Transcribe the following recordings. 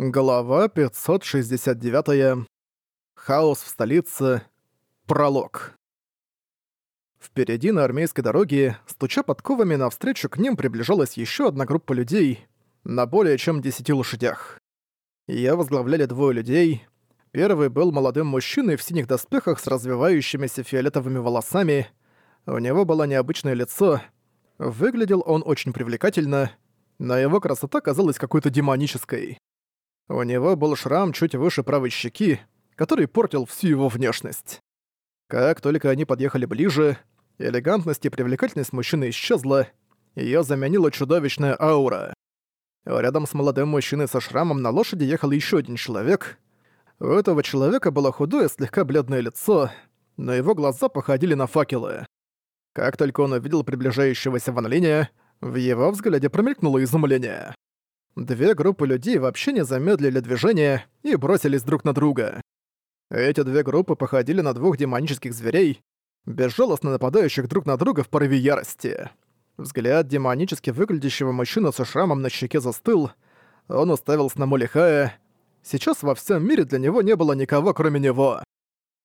Глава 569. Хаос в столице. Пролог. Впереди на армейской дороге, стуча подковами навстречу к ним приближалась еще одна группа людей на более чем десяти лошадях. Ее возглавляли двое людей. Первый был молодым мужчиной в синих доспехах с развивающимися фиолетовыми волосами. У него было необычное лицо. Выглядел он очень привлекательно, но его красота казалась какой-то демонической. У него был шрам чуть выше правой щеки, который портил всю его внешность. Как только они подъехали ближе, элегантность и привлекательность мужчины исчезла, её заменила чудовищная аура. Рядом с молодым мужчиной со шрамом на лошади ехал ещё один человек. У этого человека было худое, слегка бледное лицо, но его глаза походили на факелы. Как только он увидел приближающегося Ван Линя, в его взгляде промелькнуло изумление. Две группы людей вообще не замедлили движение и бросились друг на друга. Эти две группы походили на двух демонических зверей, безжалостно нападающих друг на друга в порыве ярости. Взгляд демонически выглядящего мужчины со шрамом на щеке застыл, он уставился на Молихая. Сейчас во всем мире для него не было никого, кроме него.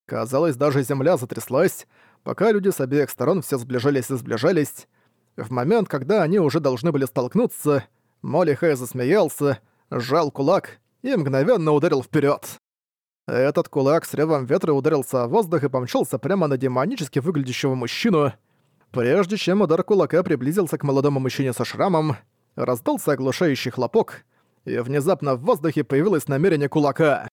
Казалось, даже земля затряслась, пока люди с обеих сторон все сближались и сближались. В момент, когда они уже должны были столкнуться, Молли Хэй засмеялся, сжал кулак и мгновенно ударил вперед. Этот кулак с ревом ветра ударился о воздух и помчался прямо на демонически выглядящего мужчину. Прежде чем удар кулака приблизился к молодому мужчине со шрамом, раздался оглушающий хлопок, и внезапно в воздухе появилось намерение кулака.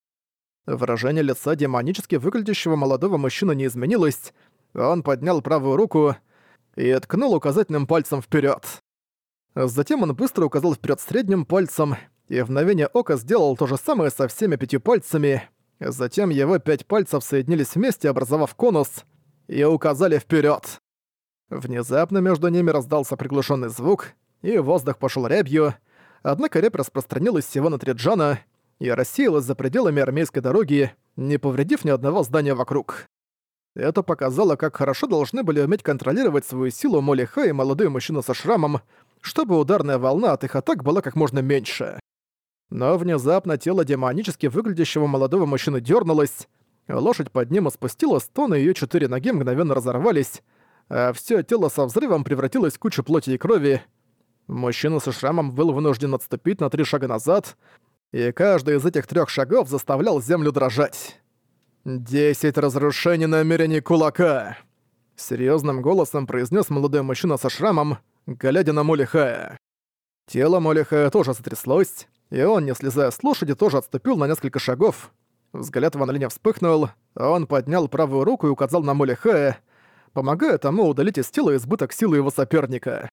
Выражение лица демонически выглядящего молодого мужчины не изменилось, он поднял правую руку и ткнул указательным пальцем вперед. Затем он быстро указал вперед средним пальцем, и в мгновение ока сделал то же самое со всеми пятью пальцами. Затем его пять пальцев соединились вместе, образовав конус, и указали вперед. Внезапно между ними раздался приглушенный звук, и воздух пошел рябью, однако рябь распространилась всего на три джана и рассеялась за пределами армейской дороги, не повредив ни одного здания вокруг. Это показало, как хорошо должны были уметь контролировать свою силу Молли и молодой мужчина со шрамом, чтобы ударная волна от их атак была как можно меньше. Но внезапно тело демонически выглядящего молодого мужчины дернулось, лошадь под ним спустила стон, и её четыре ноги мгновенно разорвались, а всё тело со взрывом превратилось в кучу плоти и крови. Мужчина со шрамом был вынужден отступить на три шага назад, и каждый из этих трёх шагов заставлял землю дрожать. «Десять разрушений намерений кулака!» Серьезным голосом произнес молодой мужчина со шрамом, глядя на Молихая. Тело Молихая тоже сотряслось, и он, не слезая с лошади, тоже отступил на несколько шагов. Взгляд Ван Линя вспыхнул, а он поднял правую руку и указал на Молихая, помогая тому удалить из тела избыток силы его соперника.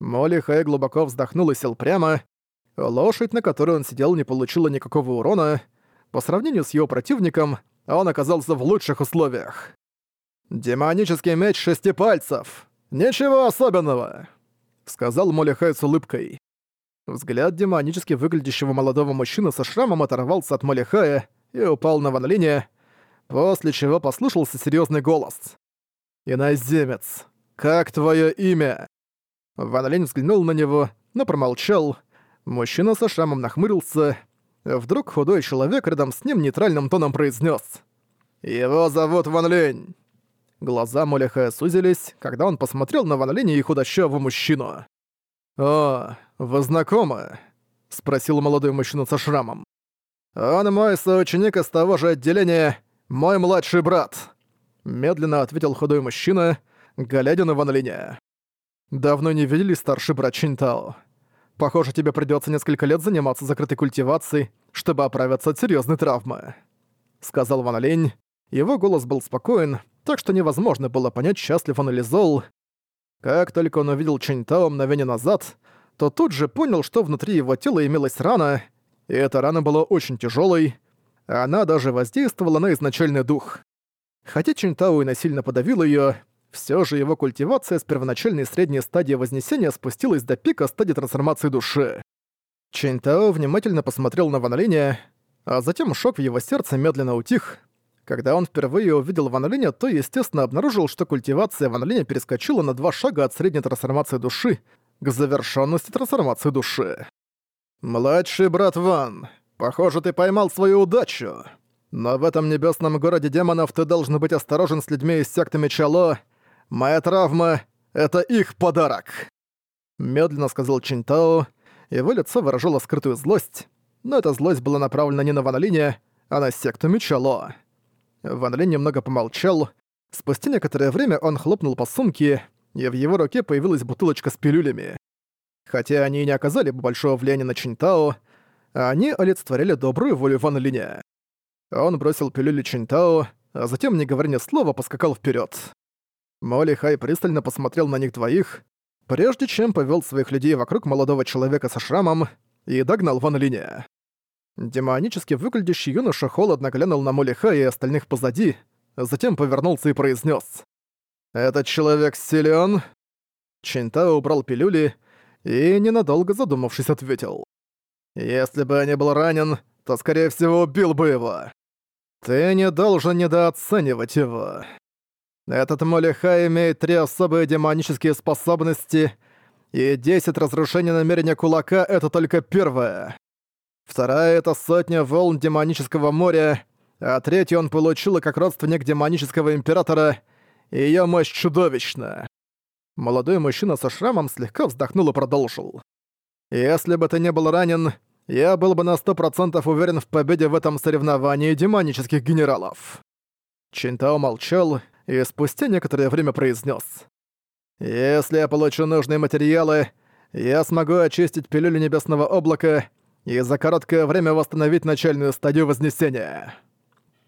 Молихай глубоко вздохнул и сел прямо. Лошадь, на которой он сидел, не получила никакого урона. По сравнению с его противником, он оказался в лучших условиях. «Демонический меч шести пальцев! Ничего особенного!» — сказал Молихай с улыбкой. Взгляд демонически выглядящего молодого мужчины со шрамом оторвался от Молихая и упал на Ван Линя, после чего послышался серьезный голос. «Иноземец, как твое имя?» Ван Линь взглянул на него, но промолчал. Мужчина со шрамом нахмурился. Вдруг худой человек рядом с ним нейтральным тоном произнес: «Его зовут Ван Линь». Глаза Молиха сузились, когда он посмотрел на Ван Линя и худощавого мужчину. «О, вы знакомы?» — спросил молодой мужчина со шрамом. «Он мой соученик из того же отделения, мой младший брат», — медленно ответил худой мужчина, глядя на Ван Линя. «Давно не видели старший брат Чинтао. Похоже, тебе придётся несколько лет заниматься закрытой культивацией, чтобы оправиться от серьёзной травмы», — сказал Ван Линь. Его голос был спокоен, так что невозможно было понять, счастлив он или зол. Как только он увидел Чэньтао мгновение назад, то тут же понял, что внутри его тела имелась рана, и эта рана была очень тяжелой. Она даже воздействовала на изначальный дух. Хотя Чэньтао и насильно подавил ее, все же его культивация с первоначальной средней стадии вознесения спустилась до пика стадии трансформации души. Чэньтао внимательно посмотрел на Ван а затем шок в его сердце медленно утих, когда он впервые увидел Ван Линя, то, естественно, обнаружил, что культивация Ван Линя перескочила на два шага от средней трансформации души к завершенности трансформации души. «Младший брат Ван, Похоже, ты поймал свою удачу. Но в этом небесном городе демонов ты должен быть осторожен с людьми из секты Мечало. Моя травма — это их подарок!» Медленно сказал Чинтао, его лицо выражало скрытую злость, но эта злость была направлена не на Ван Линя, а на секту Мечало. Ван Линь немного помолчал. Спустя некоторое время он хлопнул по сумке, и в его руке появилась бутылочка с пилюлями. Хотя они и не оказали большого влияния на Чинтао, они олицетворяли добрую волю Ван Линя. Он бросил пилюли Чинтао, а затем, не говоря ни слова, поскакал вперед. Молли Хай пристально посмотрел на них двоих, прежде чем повел своих людей вокруг молодого человека со шрамом и догнал Ван Линя. Демонически выглядящий юноша холодно глянул на Молли Хай и остальных позади, затем повернулся и произнес: «Этот человек силен. Чинтао убрал пилюли и, ненадолго задумавшись, ответил. «Если бы я не был ранен, то, скорее всего, убил бы его. Ты не должен недооценивать его. Этот Молиха имеет три особые демонические способности, и десять разрушений намерения кулака — это только первое. Вторая — это сотня волн демонического моря, а третью он получил как родственник демонического императора, и её мощь чудовищна. Молодой мужчина со шрамом слегка вздохнул и продолжил. «Если бы ты не был ранен, я был бы на сто процентов уверен в победе в этом соревновании демонических генералов». Чинтао молчал и спустя некоторое время произнес: «Если я получу нужные материалы, я смогу очистить пилюлю небесного облака и за короткое время восстановить начальную стадию Вознесения».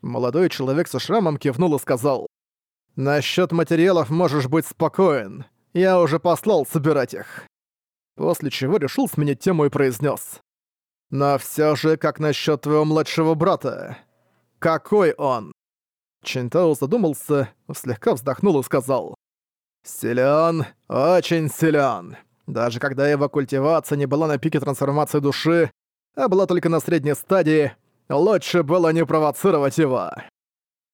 Молодой человек со шрамом кивнул и сказал, «Насчёт материалов можешь быть спокоен. Я уже послал собирать их». После чего решил сменить тему и произнес: «Но всё же, как насчёт твоего младшего брата? Какой он?» Чинтао задумался, слегка вздохнул и сказал. «Силён, очень силён. Даже когда его культивация не была на пике трансформации души, а была только на средней стадии, Лучше было не провоцировать его.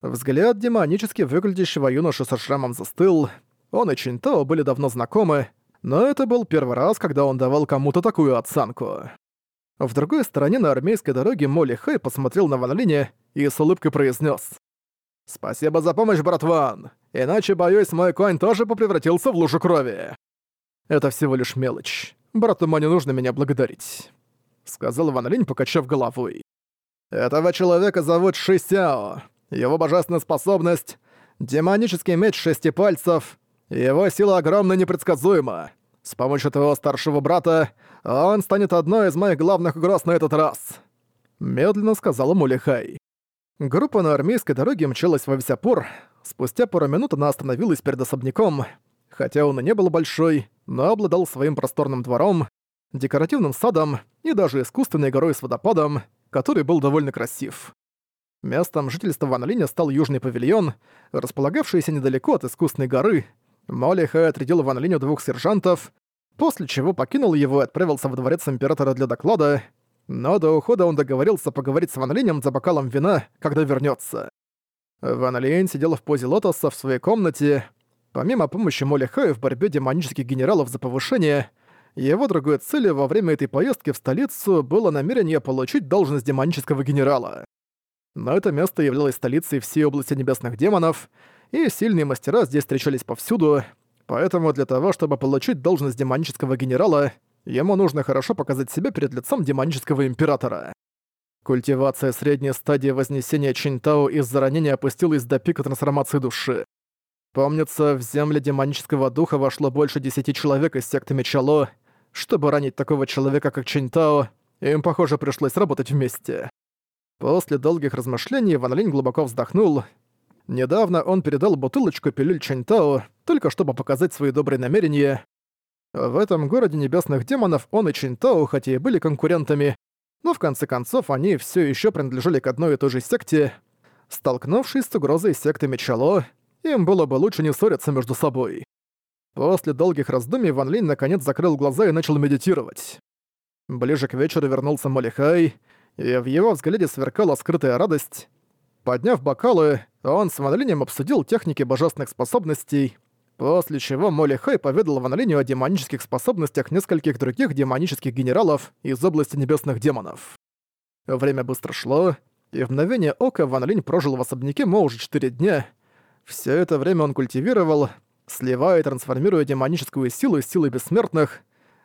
Взгляд демонически выглядящего юноши со шрамом застыл. Он и Чинтао были давно знакомы, но это был первый раз, когда он давал кому-то такую оценку. В другой стороне на армейской дороге Молли Хэй посмотрел на Ван Линя и с улыбкой произнес: «Спасибо за помощь, братван! Иначе, боюсь, мой конь тоже попревратился в лужу крови!» «Это всего лишь мелочь. Брату не нужно меня благодарить», — сказал Ван Линь, покачав головой. Этого человека зовут Ши Сяо. Его божественная способность — демонический меч шести пальцев. Его сила огромна и непредсказуема. С помощью твоего старшего брата он станет одной из моих главных угроз на этот раз. Медленно сказала Мулихай. Группа на армейской дороге мчалась во весь опор. Спустя пару минут она остановилась перед особняком. Хотя он и не был большой, но обладал своим просторным двором, декоративным садом и даже искусственной горой с водопадом, который был довольно красив. Местом жительства Ван Линя стал Южный павильон, располагавшийся недалеко от искусственной горы. Молли Хэ отрядил Ван Линю двух сержантов, после чего покинул его и отправился в дворец Императора для доклада, но до ухода он договорился поговорить с Ван Линем за бокалом вина, когда вернется. Ван Линь сидел в позе лотоса в своей комнате. Помимо помощи Молли Хэ в борьбе демонических генералов за повышение, его другой целью во время этой поездки в столицу было намерение получить должность демонического генерала. Но это место являлось столицей всей области небесных демонов, и сильные мастера здесь встречались повсюду, поэтому для того, чтобы получить должность демонического генерала, ему нужно хорошо показать себя перед лицом демонического императора. Культивация средней стадии вознесения Чинтао из-за ранения опустилась до пика трансформации души. Помнится, в земле демонического духа вошло больше десяти человек из секты Мечало. Чтобы ранить такого человека, как Чинтао, им, похоже, пришлось работать вместе. После долгих размышлений Ван Линь глубоко вздохнул. Недавно он передал бутылочку пилюль Чинтао, только чтобы показать свои добрые намерения. В этом городе небесных демонов он и Чинтао, хотя и были конкурентами, но в конце концов они все еще принадлежали к одной и той же секте. Столкнувшись с угрозой секты Мечало, им было бы лучше не ссориться между собой. После долгих раздумий Ван Линь наконец закрыл глаза и начал медитировать. Ближе к вечеру вернулся Молихай, и в его взгляде сверкала скрытая радость. Подняв бокалы, он с Ван Линем обсудил техники божественных способностей, после чего Молихай поведал Ван Линю о демонических способностях нескольких других демонических генералов из области небесных демонов. Время быстро шло, и в мгновение ока Ван Линь прожил в особняке Мо уже 4 дня. Все это время он культивировал, сливая и трансформируя демоническую силу из силы бессмертных,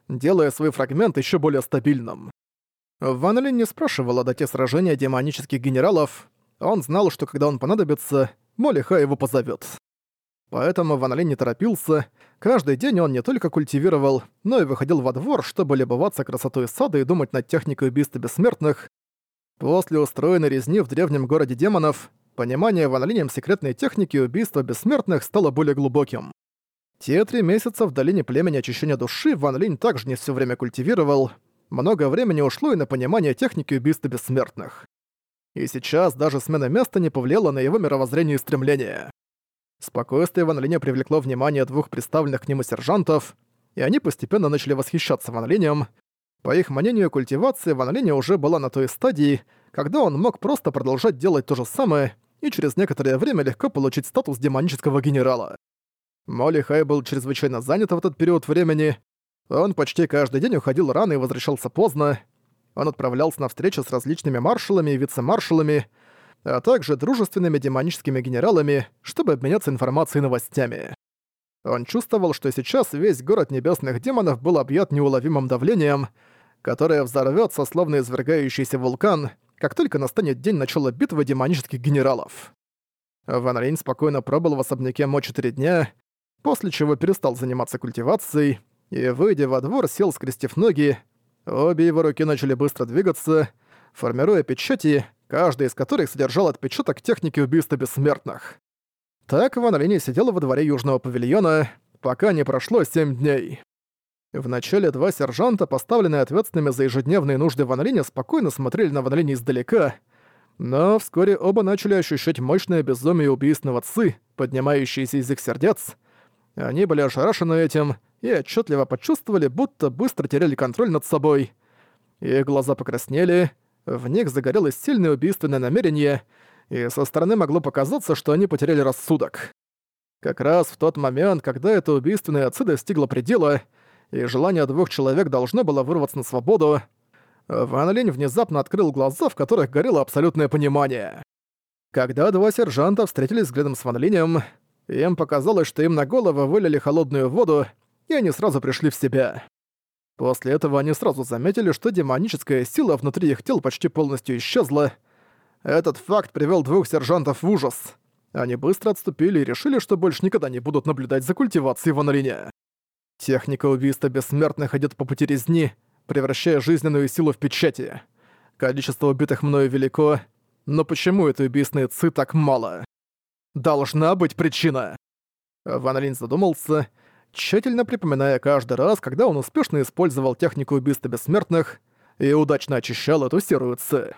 делая свой фрагмент еще более стабильным. Ван Линь не спрашивал о дате сражения демонических генералов, он знал, что когда он понадобится, Молиха его позовет. Поэтому Ван Линь не торопился. Каждый день он не только культивировал, но и выходил во двор, чтобы любоваться красотой сада и думать над техникой убийства бессмертных. После устроенной резни в древнем городе демонов, понимание Ван Линем секретной техники убийства бессмертных стало более глубоким. Те три месяца в долине племени очищения души Ван Линь также не все время культивировал. Много времени ушло и на понимание техники убийства бессмертных. И сейчас даже смена места не повлияла на его мировоззрение и стремления. Спокойствие Ван Линя привлекло внимание двух представленных к нему сержантов, и они постепенно начали восхищаться Ван Линем. По их мнению, культивация Ван Линя уже была на той стадии, когда он мог просто продолжать делать то же самое и через некоторое время легко получить статус демонического генерала. Молли Хай был чрезвычайно занят в этот период времени. Он почти каждый день уходил рано и возвращался поздно. Он отправлялся на встречи с различными маршалами и вице-маршалами, а также дружественными демоническими генералами, чтобы обменяться информацией и новостями. Он чувствовал, что сейчас весь город небесных демонов был объят неуловимым давлением, которое взорвётся, словно извергающийся вулкан, как только настанет день начала битвы демонических генералов. Ван Рейн спокойно пробыл в особняке Мо 4 дня, после чего перестал заниматься культивацией, и, выйдя во двор, сел, скрестив ноги. Обе его руки начали быстро двигаться, формируя печати, каждая из которых содержал отпечаток техники убийства бессмертных. Так Ван Линь сидела во дворе Южного павильона, пока не прошло семь дней. Вначале два сержанта, поставленные ответственными за ежедневные нужды Ван Линя, спокойно смотрели на Ван Линя издалека, но вскоре оба начали ощущать мощное безумие убийственного ци, поднимающееся из их сердец. Они были ошарашены этим и отчетливо почувствовали, будто быстро теряли контроль над собой. Их глаза покраснели, в них загорелось сильное убийственное намерение, и со стороны могло показаться, что они потеряли рассудок. Как раз в тот момент, когда это убийственное отцы достигло предела, и желание двух человек должно было вырваться на свободу, Ван Линь внезапно открыл глаза, в которых горело абсолютное понимание. Когда два сержанта встретились взглядом с Ван Линем, им показалось, что им на голову вылили холодную воду, и они сразу пришли в себя. После этого они сразу заметили, что демоническая сила внутри их тел почти полностью исчезла. Этот факт привел двух сержантов в ужас. Они быстро отступили и решили, что больше никогда не будут наблюдать за культивацией Ван Линя. Техника убийства бессмертных идет по пути резни, превращая жизненную силу в печати. Количество убитых мною велико, но почему этой убийственной ци так мало? Должна быть причина. Ван Линь задумался тщательно припоминая каждый раз, когда он успешно использовал технику убийства бессмертных и удачно очищал эту серую ци.